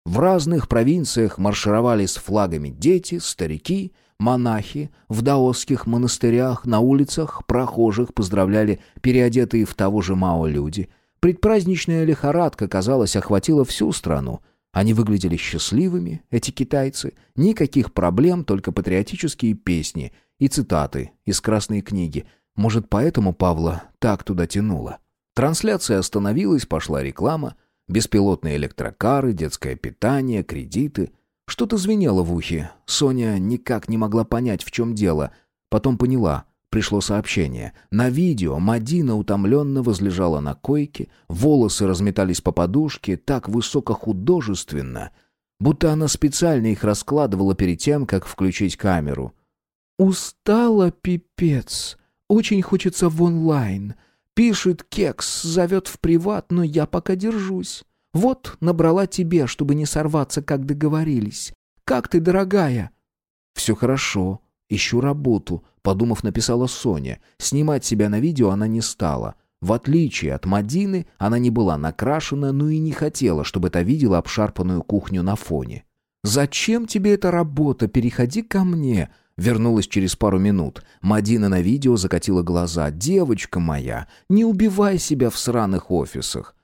Speaker 1: В разных провинциях маршировали с флагами дети, старики, монахи, в даосских монастырях, на улицах прохожих поздравляли переодетые в того же Мао люди. Предпраздничная лихорадка, казалось, охватила всю страну – они выглядели счастливыми, эти китайцы. Никаких проблем, только патриотические песни и цитаты из Красной книги. Может, поэтому Павла так туда тянуло. Трансляция остановилась, пошла реклама. Беспилотные электрокары, детское питание, кредиты. Что-то звенело в ухе. Соня никак не могла понять, в чем дело. Потом поняла — Пришло сообщение. На видео Мадина утомленно возлежала на койке, волосы разметались по подушке, так высокохудожественно, будто она специально их раскладывала перед тем, как включить камеру.
Speaker 3: «Устала, пипец. Очень хочется в онлайн. Пишет кекс, зовет в приват, но я пока держусь. Вот, набрала тебе, чтобы не сорваться, как договорились. Как ты, дорогая?»
Speaker 1: «Все хорошо. Ищу работу», — подумав, написала Соня. Снимать себя на видео она не стала. В отличие от Мадины, она не была накрашена, но и не хотела, чтобы та видела обшарпанную кухню на фоне. «Зачем тебе эта работа? Переходи ко мне!» Вернулась через пару минут. Мадина на видео закатила глаза. «Девочка моя, не убивай себя в сраных офисах!»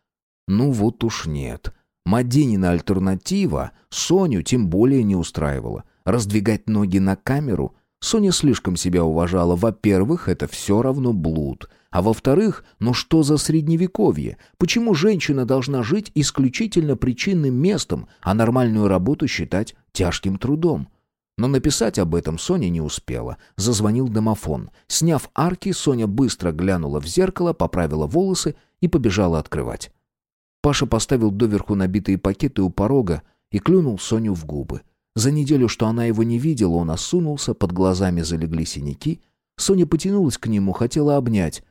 Speaker 1: Ну вот уж нет. Мадинина альтернатива Соню тем более не устраивала. Раздвигать ноги на камеру Соня слишком себя уважала. Во-первых, это все равно блуд. А во-вторых, ну что за средневековье? Почему женщина должна жить исключительно причинным местом, а нормальную работу считать тяжким трудом? Но написать об этом Соня не успела. Зазвонил домофон. Сняв арки, Соня быстро глянула в зеркало, поправила волосы и побежала открывать. Паша поставил доверху набитые пакеты у порога и клюнул Соню в губы. За неделю, что она его не видела, он осунулся, под глазами залегли синяки. Соня потянулась к нему, хотела обнять.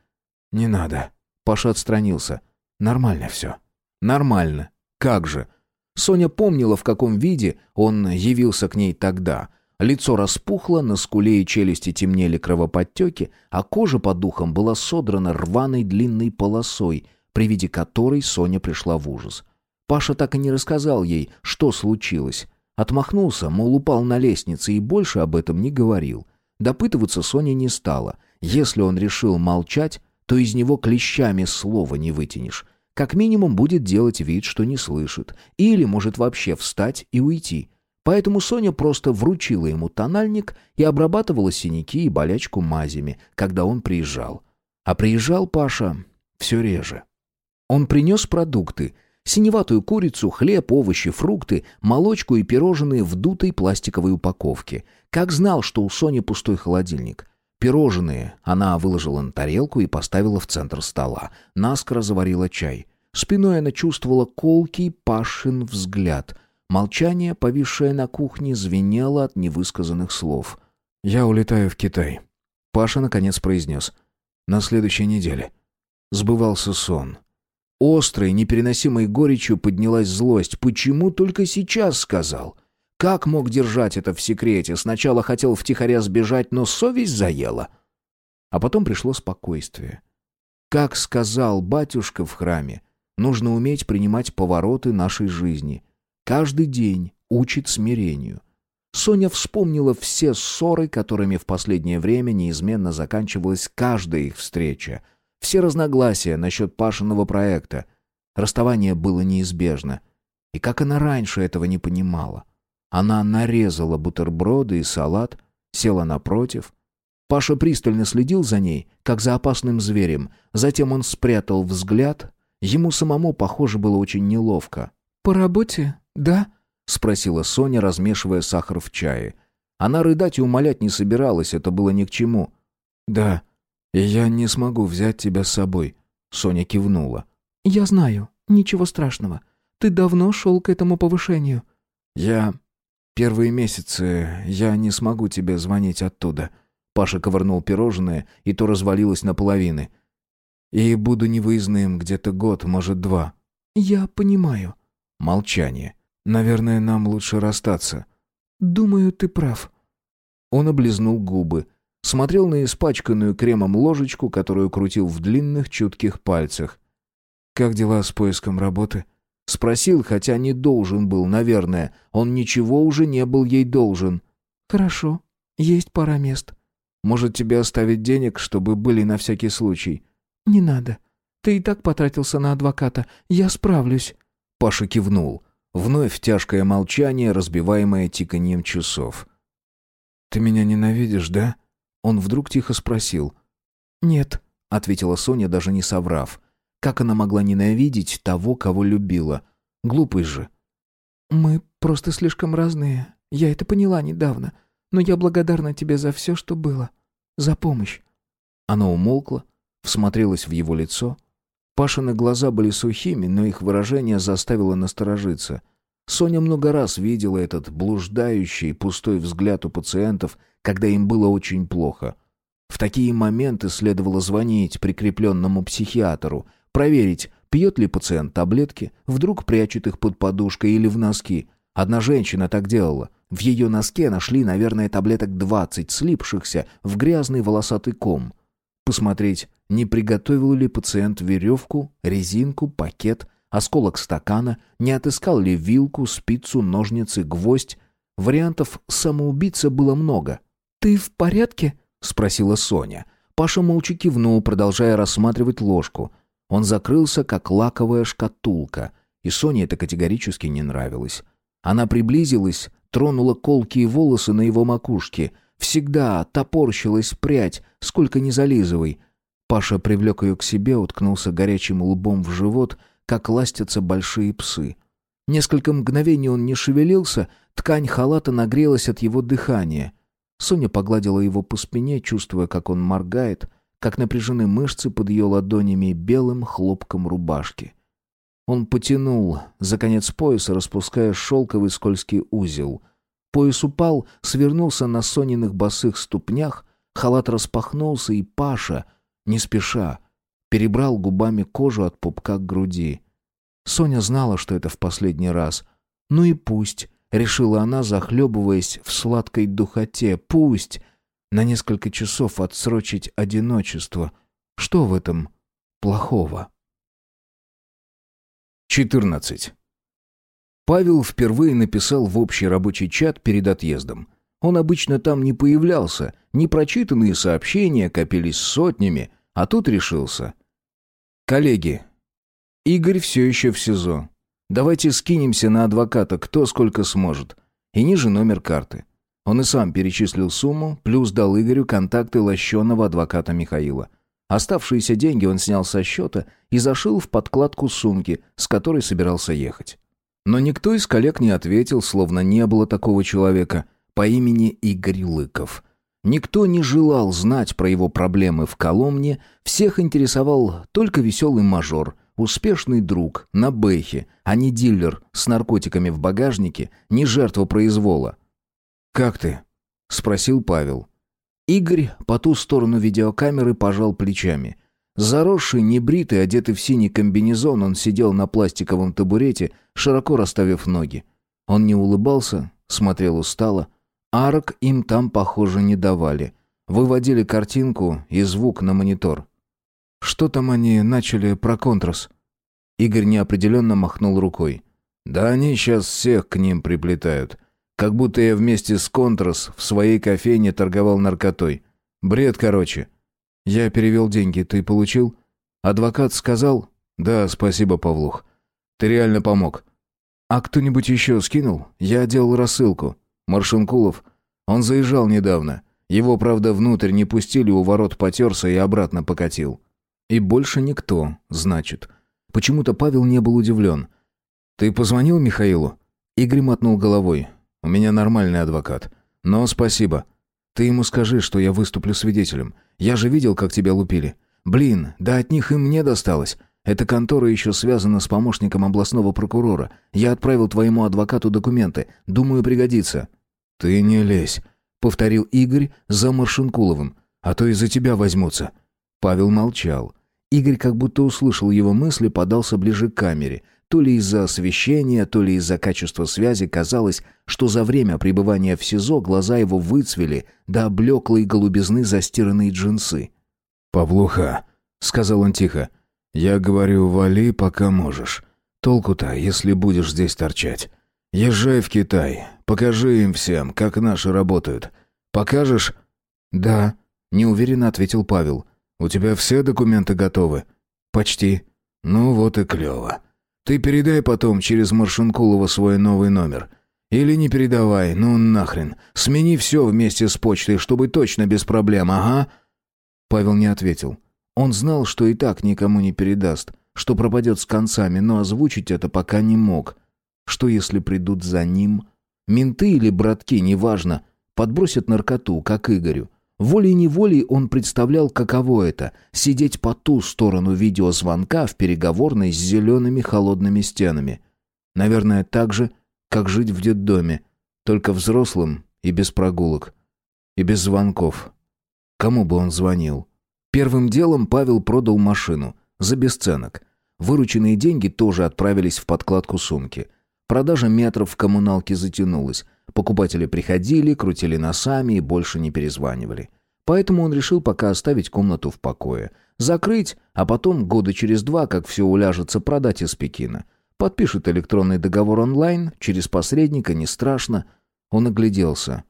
Speaker 1: «Не надо». Паша отстранился. «Нормально все». «Нормально. Как же?» Соня помнила, в каком виде он явился к ней тогда. Лицо распухло, на скуле и челюсти темнели кровоподтеки, а кожа под духом была содрана рваной длинной полосой, при виде которой Соня пришла в ужас. Паша так и не рассказал ей, что случилось. Отмахнулся, мол, упал на лестнице и больше об этом не говорил. Допытываться Соня не стала. Если он решил молчать, то из него клещами слова не вытянешь. Как минимум будет делать вид, что не слышит. Или может вообще встать и уйти. Поэтому Соня просто вручила ему тональник и обрабатывала синяки и болячку мазями, когда он приезжал. А приезжал Паша все реже. Он принес продукты — Синеватую курицу, хлеб, овощи, фрукты, молочку и пирожные в дутой пластиковой упаковке. Как знал, что у Сони пустой холодильник. Пирожные она выложила на тарелку и поставила в центр стола. Наскоро заварила чай. Спиной она чувствовала колкий Пашин взгляд. Молчание, повисшее на кухне, звенело от невысказанных слов. «Я улетаю в Китай», — Паша наконец произнес. «На следующей неделе». Сбывался сон. Острой, непереносимой горечью поднялась злость. Почему только сейчас сказал? Как мог держать это в секрете? Сначала хотел втихаря сбежать, но совесть заела. А потом пришло спокойствие. Как сказал батюшка в храме, нужно уметь принимать повороты нашей жизни. Каждый день учит смирению. Соня вспомнила все ссоры, которыми в последнее время неизменно заканчивалась каждая их встреча — все разногласия насчет Пашиного проекта. Расставание было неизбежно. И как она раньше этого не понимала? Она нарезала бутерброды и салат, села напротив. Паша пристально следил за ней, как за опасным зверем. Затем он спрятал взгляд. Ему самому, похоже, было очень неловко.
Speaker 3: «По работе, да?»
Speaker 1: — спросила Соня, размешивая сахар в чае. Она рыдать и умолять не собиралась, это было ни к чему. «Да», и я не смогу взять тебя с собой», — Соня кивнула.
Speaker 3: «Я знаю, ничего страшного. Ты давно шел к этому повышению».
Speaker 1: «Я... Первые месяцы я не смогу тебе звонить оттуда». Паша ковырнул пирожное, и то развалилось наполовины.
Speaker 2: И буду невыездным где-то год, может, два».
Speaker 3: «Я понимаю».
Speaker 2: Молчание. «Наверное, нам лучше расстаться».
Speaker 3: «Думаю, ты прав».
Speaker 1: Он облизнул губы, смотрел на испачканную кремом ложечку, которую крутил в длинных чутких пальцах.
Speaker 2: «Как дела с поиском работы?»
Speaker 1: Спросил, хотя не должен был, наверное. Он ничего уже не был ей должен.
Speaker 3: «Хорошо. Есть пара мест».
Speaker 2: «Может, тебе оставить денег, чтобы были на всякий случай?»
Speaker 3: «Не надо. Ты и так потратился на адвоката. Я справлюсь».
Speaker 1: Паша кивнул. Вновь тяжкое молчание, разбиваемое тиканьем часов.
Speaker 2: «Ты меня ненавидишь, да?» Он вдруг тихо спросил.
Speaker 3: «Нет», —
Speaker 1: ответила Соня, даже не соврав. Как она могла ненавидеть того, кого любила? Глупый же.
Speaker 3: «Мы просто слишком разные. Я это поняла недавно. Но я благодарна тебе за все, что было. За помощь».
Speaker 1: Она умолкла, всмотрелась в его лицо. Пашины глаза были сухими, но их выражение заставило насторожиться. Соня много раз видела этот блуждающий, пустой взгляд у пациентов, когда им было очень плохо. В такие моменты следовало звонить прикрепленному психиатру — Проверить, пьет ли пациент таблетки, вдруг прячет их под подушкой или в носки. Одна женщина так делала. В ее носке нашли, наверное, таблеток 20, слипшихся в грязный волосатый ком. Посмотреть, не приготовил ли пациент веревку, резинку, пакет, осколок стакана, не отыскал ли вилку, спицу, ножницы, гвоздь. Вариантов самоубийца было много.
Speaker 3: «Ты в порядке?»
Speaker 1: — спросила Соня. Паша молча кивнул, продолжая рассматривать ложку. Он закрылся, как лаковая шкатулка, и Соне это категорически не нравилось. Она приблизилась, тронула колкие волосы на его макушке. Всегда топорщилась прядь, сколько ни зализывай. Паша привлек ее к себе, уткнулся горячим лбом в живот, как ластятся большие псы. Несколько мгновений он не шевелился, ткань халата нагрелась от его дыхания. Соня погладила его по спине, чувствуя, как он моргает, как напряжены мышцы под ее ладонями белым хлопком рубашки. Он потянул за конец пояса, распуская шелковый скользкий узел. Пояс упал, свернулся на Сониных босых ступнях, халат распахнулся, и Паша, не спеша, перебрал губами кожу от пупка к груди. Соня знала, что это в последний раз. «Ну и пусть», — решила она, захлебываясь в сладкой духоте, — «пусть», на несколько часов отсрочить одиночество. Что в этом плохого? 14. Павел впервые написал в общий рабочий чат перед отъездом. Он обычно там не появлялся, непрочитанные сообщения копились сотнями, а тут решился. «Коллеги, Игорь все еще в СИЗО. Давайте скинемся на адвоката, кто сколько сможет. И ниже номер карты. Он и сам перечислил сумму, плюс дал Игорю контакты лощеного адвоката Михаила. Оставшиеся деньги он снял со счета и зашил в подкладку сумки, с которой собирался ехать. Но никто из коллег не ответил, словно не было такого человека по имени Игорь Лыков. Никто не желал знать про его проблемы в Коломне, всех интересовал только веселый мажор, успешный друг на Бэхе, а не дилер с наркотиками в багажнике, не жертва произвола.
Speaker 2: «Как ты?» — спросил Павел.
Speaker 1: Игорь по ту сторону видеокамеры пожал плечами. Заросший, небритый, одетый в синий комбинезон, он сидел на пластиковом табурете, широко расставив ноги. Он не улыбался, смотрел устало. Арок им там, похоже, не давали. Выводили картинку и звук на монитор.
Speaker 2: «Что там они начали про контрас?»
Speaker 1: Игорь неопределенно махнул рукой.
Speaker 2: «Да они сейчас всех к ним приплетают. Как будто я вместе с Контрас в своей кофейне торговал наркотой. Бред, короче. Я перевел деньги, ты получил? Адвокат сказал? Да, спасибо, Павлух. Ты реально помог. А кто-нибудь еще скинул? Я делал рассылку. Маршинкулов. Он заезжал недавно. Его, правда, внутрь не пустили, у ворот потерся и обратно покатил.
Speaker 1: И больше никто, значит. Почему-то Павел не был удивлен.
Speaker 2: «Ты позвонил Михаилу?»
Speaker 1: Игорь мотнул головой.
Speaker 2: У меня нормальный адвокат. Но спасибо. Ты ему скажи, что я выступлю свидетелем. Я же видел, как тебя лупили. Блин, да от них и мне досталось. Эта контора еще связана с помощником областного прокурора. Я отправил твоему адвокату документы. Думаю, пригодится».
Speaker 1: «Ты не лезь», — повторил Игорь за Маршинкуловым. «А то из-за тебя возьмутся». Павел молчал. Игорь как будто услышал его мысли, подался ближе к камере. То ли из-за освещения, то ли из-за качества связи казалось, что за время пребывания в СИЗО глаза его выцвели до блеклой голубизны застиранные джинсы.
Speaker 2: «Павлуха», — сказал он тихо, — «я говорю, вали, пока можешь. Толку-то, если будешь здесь торчать. Езжай в Китай, покажи им всем, как наши работают. Покажешь?»
Speaker 1: «Да», — неуверенно ответил Павел.
Speaker 2: «У тебя все документы готовы?»
Speaker 1: «Почти».
Speaker 2: «Ну вот и клево. Ты передай потом через Маршинкулова свой новый номер. Или не передавай, ну нахрен. Смени все вместе с почтой, чтобы точно без проблем, ага».
Speaker 1: Павел не ответил. Он знал, что и так никому не передаст, что пропадет с концами, но озвучить это пока не мог. Что если придут за ним? Менты или братки, неважно, подбросят наркоту, как Игорю. Волей-неволей он представлял, каково это — сидеть по ту сторону видеозвонка в переговорной с зелеными холодными стенами. Наверное, так же, как жить в детдоме, только взрослым и без прогулок. И без звонков. Кому бы он звонил? Первым делом Павел продал машину. За бесценок. Вырученные деньги тоже отправились в подкладку сумки. Продажа метров в коммуналке затянулась. Покупатели приходили, крутили носами и больше не перезванивали. Поэтому он решил пока оставить комнату в покое. Закрыть, а потом, года через два, как все уляжется, продать из Пекина. Подпишет электронный договор онлайн, через посредника, не страшно. Он огляделся.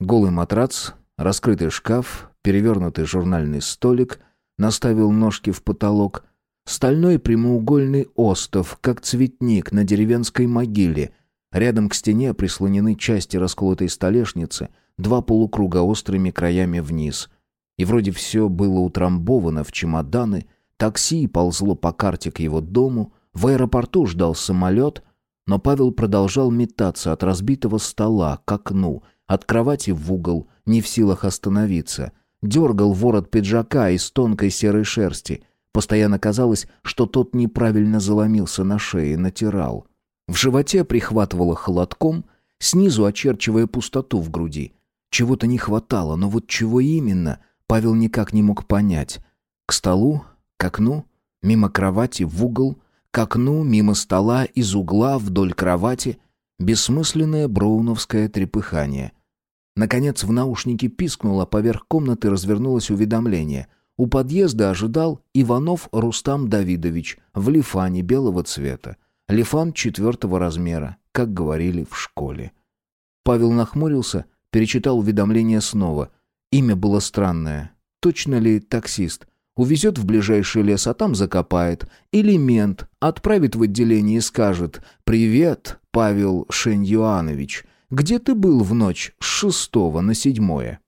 Speaker 1: Голый матрац, раскрытый шкаф, перевернутый журнальный столик, наставил ножки в потолок. Стальной прямоугольный остов, как цветник на деревенской могиле — Рядом к стене прислонены части расколотой столешницы, два полукруга острыми краями вниз. И вроде все было утрамбовано в чемоданы, такси ползло по карте к его дому, в аэропорту ждал самолет, но Павел продолжал метаться от разбитого стола к окну, от кровати в угол, не в силах остановиться. Дергал ворот пиджака из тонкой серой шерсти. Постоянно казалось, что тот неправильно заломился на шее, натирал. В животе прихватывало холодком, снизу очерчивая пустоту в груди. Чего-то не хватало, но вот чего именно, Павел никак не мог понять. К столу, к окну, мимо кровати, в угол, к окну, мимо стола, из угла, вдоль кровати. Бессмысленное броуновское трепыхание. Наконец в наушнике пискнуло, поверх комнаты развернулось уведомление. У подъезда ожидал Иванов Рустам Давидович в лифане белого цвета. Лифан четвертого размера, как говорили в школе. Павел нахмурился, перечитал уведомление снова. Имя было странное. Точно ли таксист? Увезет в ближайший лес, а там закопает. Или мент отправит в отделение и скажет «Привет, Павел Шеньюанович, где ты был в ночь с шестого на седьмое?»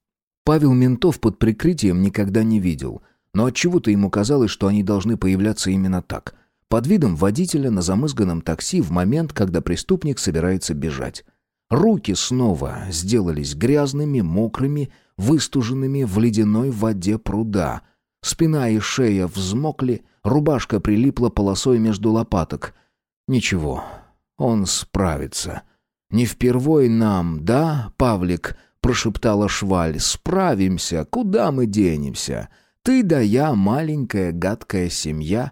Speaker 1: Павел ментов под прикрытием никогда не видел, но отчего-то ему казалось, что они должны появляться именно так – под видом водителя на замызганном такси в момент, когда преступник собирается бежать. Руки снова сделались грязными, мокрыми, выстуженными в ледяной воде пруда. Спина и шея взмокли, рубашка прилипла полосой между лопаток. Ничего, он справится. «Не впервой нам, да, Павлик?» — прошептала Шваль. «Справимся, куда мы денемся? Ты да я, маленькая гадкая семья».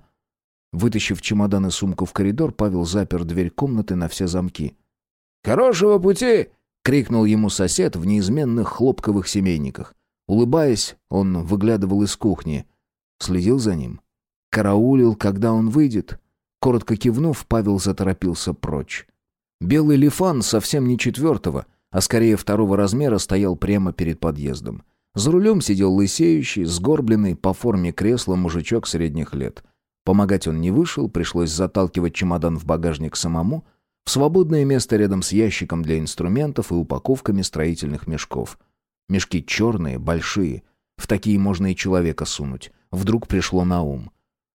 Speaker 1: Вытащив чемодан и сумку в коридор, Павел запер дверь комнаты на все замки. «Хорошего пути!» — крикнул ему сосед в неизменных хлопковых семейниках. Улыбаясь, он выглядывал из кухни. Следил за ним. Караулил, когда он выйдет. Коротко кивнув, Павел заторопился прочь. Белый лифан совсем не четвертого, а скорее второго размера стоял прямо перед подъездом. За рулем сидел лысеющий, сгорбленный по форме кресла мужичок средних лет — Помогать он не вышел, пришлось заталкивать чемодан в багажник самому, в свободное место рядом с ящиком для инструментов и упаковками строительных мешков. Мешки черные, большие. В такие можно и человека сунуть. Вдруг пришло на ум.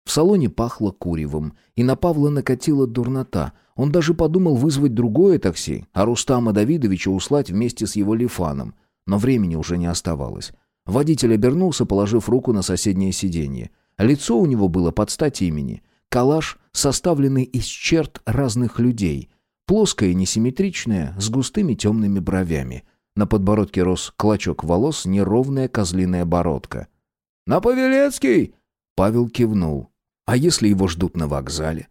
Speaker 1: В салоне пахло куревом, и на Павла накатила дурнота. Он даже подумал вызвать другое такси, а Рустама Давидовича услать вместе с его лифаном. Но времени уже не оставалось. Водитель обернулся, положив руку на соседнее сиденье. Лицо у него было под стать имени. Калаш, составленный из черт разных людей. Плоское, несимметричное, с густыми темными бровями. На подбородке рос клочок волос, неровная козлиная бородка. «На Павелецкий!» Павел кивнул. А если его ждут на вокзале?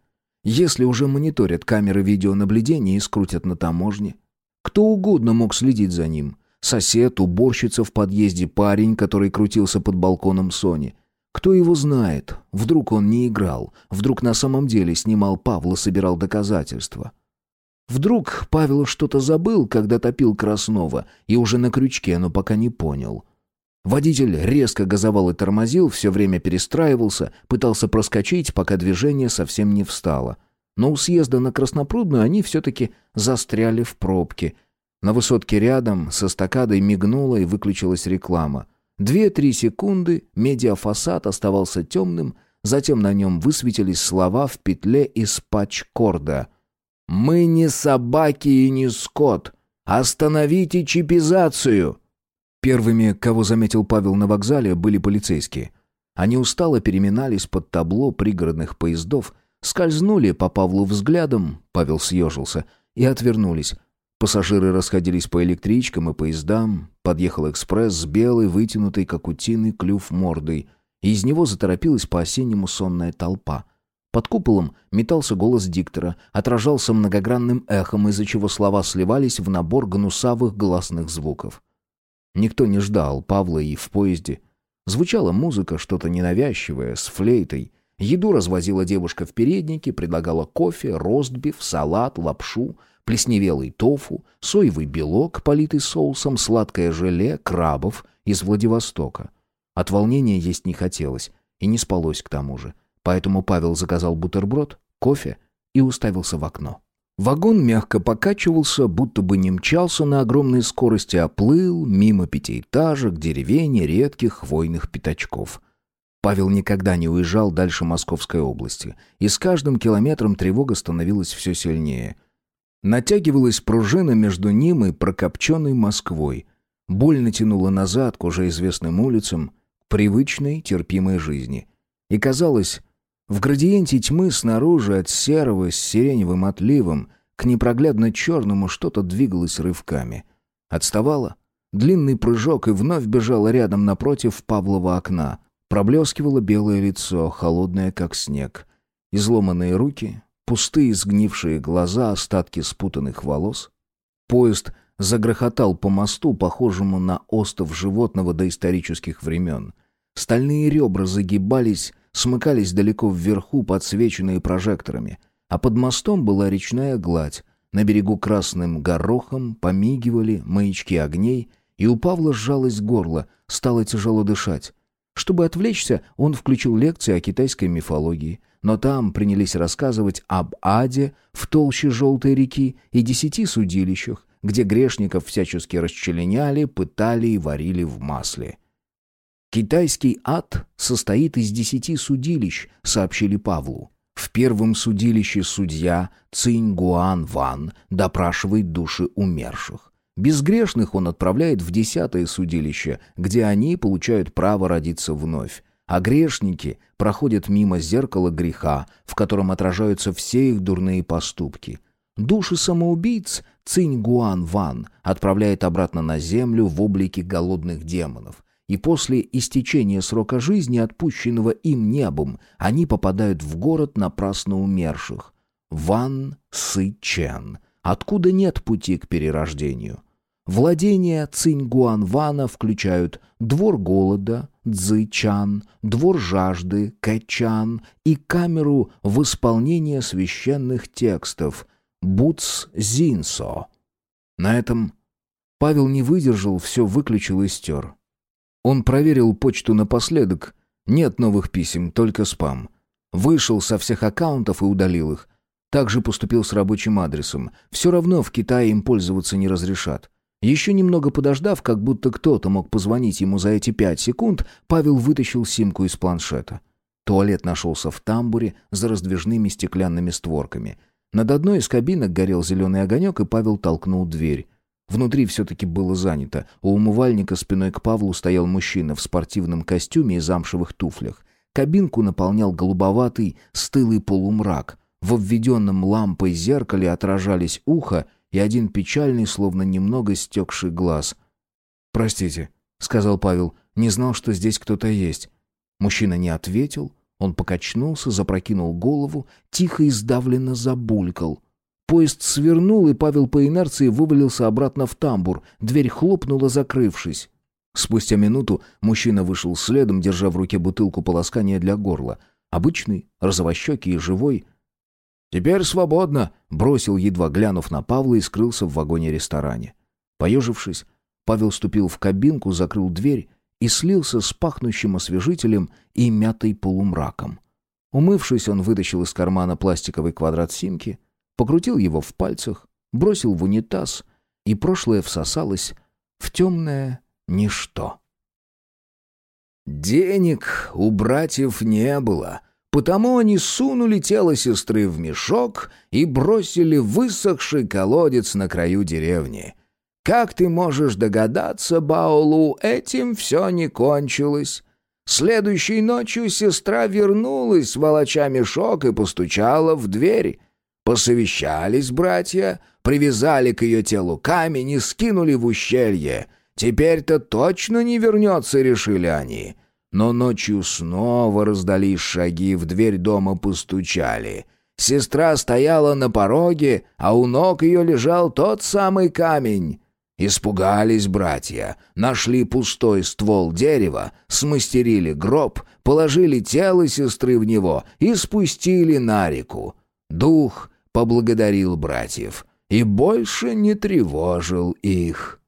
Speaker 1: Если уже мониторят камеры видеонаблюдения и скрутят на таможне? Кто угодно мог следить за ним. Сосед, уборщица в подъезде, парень, который крутился под балконом Сони. Кто его знает? Вдруг он не играл? Вдруг на самом деле снимал Павла, собирал доказательства? Вдруг Павел что-то забыл, когда топил Краснова, и уже на крючке, но пока не понял. Водитель резко газовал и тормозил, все время перестраивался, пытался проскочить, пока движение совсем не встало. Но у съезда на Краснопрудную они все-таки застряли в пробке. На высотке рядом со эстакадой мигнула и выключилась реклама. Две-три секунды медиафасад оставался темным, затем на нем высветились слова в петле из патчкорда. «Мы не собаки и не скот! Остановите чипизацию!» Первыми, кого заметил Павел на вокзале, были полицейские. Они устало переминались под табло пригородных поездов, скользнули по Павлу взглядом, Павел съежился, и отвернулись. Пассажиры расходились по электричкам и поездам, подъехал экспресс с белой, вытянутой, как утиный, клюв мордой, и из него заторопилась по-осеннему сонная толпа. Под куполом метался голос диктора, отражался многогранным эхом, из-за чего слова сливались в набор гнусавых голосных звуков. Никто не ждал Павла и в поезде. Звучала музыка, что-то ненавязчивое, с флейтой. Еду развозила девушка в переднике, предлагала кофе, ростбиф, салат, лапшу, плесневелый тофу, соевый белок, политый соусом, сладкое желе, крабов из Владивостока. От волнения есть не хотелось, и не спалось к тому же. Поэтому Павел заказал бутерброд, кофе и уставился в окно. Вагон мягко покачивался, будто бы не мчался на огромной скорости, а плыл мимо пятиэтажек, деревень и редких хвойных пятачков. Павел никогда не уезжал дальше Московской области, и с каждым километром тревога становилась все сильнее. Натягивалась пружина между ним и прокопченной Москвой. Боль натянула назад к уже известным улицам, привычной, терпимой жизни. И казалось, в градиенте тьмы снаружи от серого с сиреневым отливом к непроглядно черному что-то двигалось рывками. Отставало. Длинный прыжок и вновь бежала рядом напротив Павлова окна. Проблескивало белое лицо, холодное как снег. Изломанные руки, пустые сгнившие глаза, остатки спутанных волос. Поезд загрохотал по мосту, похожему на остов животного доисторических времен. Стальные ребра загибались, смыкались далеко вверху, подсвеченные прожекторами, а под мостом была речная гладь. На берегу красным горохом помигивали маячки огней, и у Павла сжалось горло, стало тяжело дышать. Чтобы отвлечься, он включил лекции о китайской мифологии, но там принялись рассказывать об аде в толще желтой реки и десяти судилищах, где грешников всячески расчленяли, пытали и варили в масле. Китайский ад состоит из десяти судилищ, сообщили Павлу. В первом судилище судья Цинь Гуан Ван допрашивает души умерших. Безгрешных он отправляет в десятое судилище, где они получают право родиться вновь. А грешники проходят мимо зеркала греха, в котором отражаются все их дурные поступки. Души самоубийц Цинь Гуан Ван отправляет обратно на землю в облике голодных демонов и после истечения срока жизни, отпущенного им небом, они попадают в город напрасно умерших. Ван Сы Чен, откуда нет пути к перерождению. Владения Цинь-Гуан-Вана включают двор голода, Цзы-Чан, двор жажды, Кэ-Чан и камеру в исполнение священных текстов Буц-Зинсо. На этом Павел не выдержал, все выключил и стер. Он проверил почту напоследок. Нет новых писем, только спам. Вышел со всех аккаунтов и удалил их. Также поступил с рабочим адресом. Все равно в Китае им пользоваться не разрешат. Еще немного подождав, как будто кто-то мог позвонить ему за эти пять секунд, Павел вытащил симку из планшета. Туалет нашелся в тамбуре за раздвижными стеклянными створками. Над одной из кабинок горел зеленый огонек, и Павел толкнул дверь. Внутри все-таки было занято. У умывальника спиной к Павлу стоял мужчина в спортивном костюме и замшевых туфлях. Кабинку наполнял голубоватый, стылый полумрак. В обведенном лампой зеркале отражались ухо и один печальный, словно немного стекший глаз. «Простите», — сказал Павел, — «не знал, что здесь кто-то есть». Мужчина не ответил, он покачнулся, запрокинул голову, тихо и сдавленно забулькал. Поезд свернул, и Павел по инерции вывалился обратно в тамбур. Дверь хлопнула, закрывшись. Спустя минуту мужчина вышел следом, держа в руке бутылку полоскания для горла. Обычный, розовощекий и живой. «Теперь свободно!» — бросил, едва глянув на Павла, и скрылся в вагоне-ресторане. Поежившись, Павел ступил в кабинку, закрыл дверь и слился с пахнущим освежителем и мятой полумраком. Умывшись, он вытащил из кармана пластиковый квадрат симки, покрутил его в пальцах, бросил в унитаз, и прошлое всосалось в темное ничто. Денег у братьев не было, потому они сунули тело сестры в мешок и бросили высохший колодец на краю деревни. Как ты можешь догадаться, Баулу, этим все не кончилось. Следующей ночью сестра вернулась, волоча мешок, и постучала в дверь. Посовещались братья, привязали к ее телу камень и скинули в ущелье. Теперь-то точно не вернется, решили они. Но ночью снова раздались шаги, в дверь дома постучали. Сестра стояла на пороге, а у ног ее лежал тот самый камень. Испугались братья, нашли пустой ствол дерева, смастерили гроб, положили тело сестры в него и спустили на реку. Дух поблагодарил братьев и больше не тревожил их.